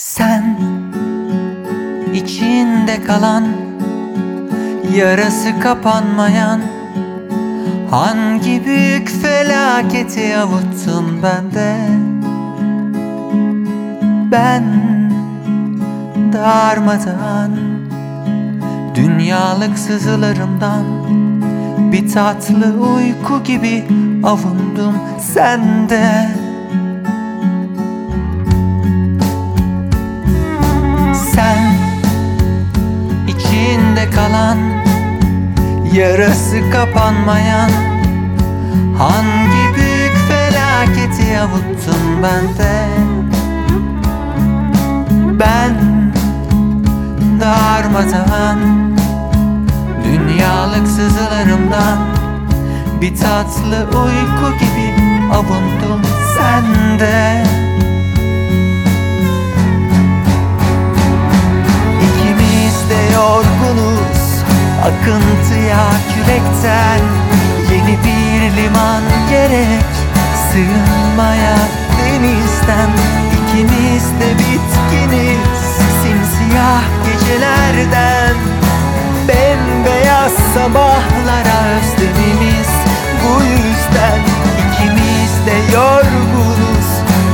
Sen içinde kalan Yarası kapanmayan Hangi büyük felaketi avuttun bende Ben darmadan Dünyalık sızılarımdan Bir tatlı uyku gibi avundum sende Yarası kapanmayan Hangi büyük felaketi avuttun bende Ben darmadan Dünyalık sızılarımdan Bir tatlı uyku gibi avundum sende İkimiz de yorgunuz Akıntıya kürekten. Yeni bir liman gerek Sığınmaya denizden. İkimiz de bitkiniz Simsiyah gecelerden. Bembeyaz sabahlara özlemimiz Bu yüzden. İkimiz de yorgunuz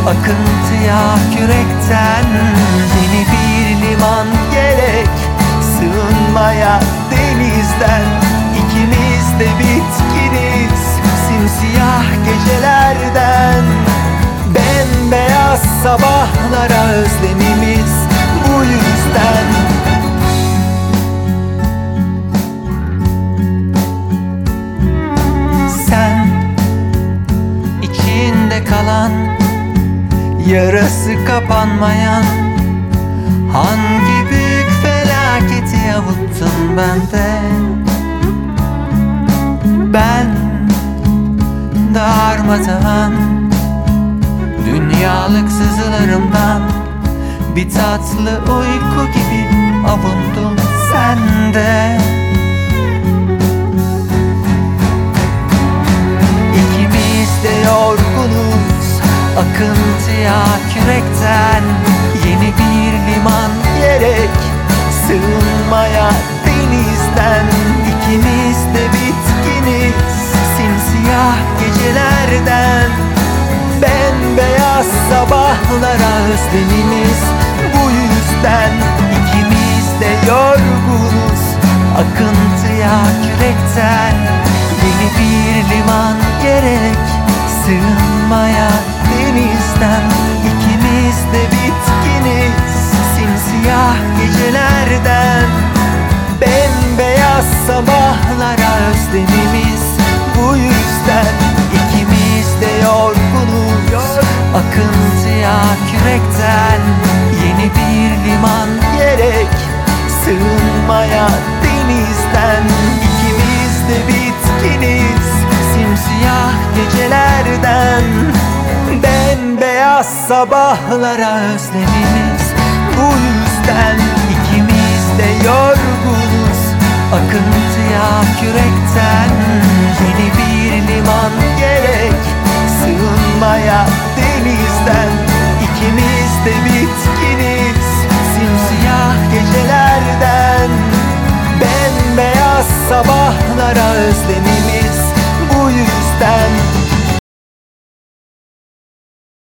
Akıntıya kürekten. Yeni bir liman gerek Sığınmaya denizden sabahlara özlemimiz Bu yüzden. Sen içinde kalan Yarası kapanmayan Hangi büyük felaketi avuttun bende Ben darmadan Dünyalık sızılarımdan Bir tatlı uyku gibi avundum sende. İkimiz de yorgunuz Akıntıya kürekten. Yeni bir liman gerek Sığınmaya sabahlara özlemimiz Bu yüzden ikimiz de yorgunuz. Akıntıya kürekten Yeni bir liman gerek. Sığınmaya denizden İkimiz de bitkiniz. Simsiyah gecelerden Bembeyaz sabahlara özlemimiz Bu yüzden ikimiz de yorgunuz Akıntıya kürekten. Yeni bir liman gerek Sığınmaya denizden. İkimiz de bitkiniz Simsiyah gecelerden. Bembeyaz sabahlara özlemimiz Bu yüzden. İkimiz de yorgunuz Akıntıya kürekten. Yeni bir liman gerek Sığınmaya denizden ve bitkiniz Simsiyah gecelerden. Bembeyaz sabahlara özlemimiz Bu yüzden.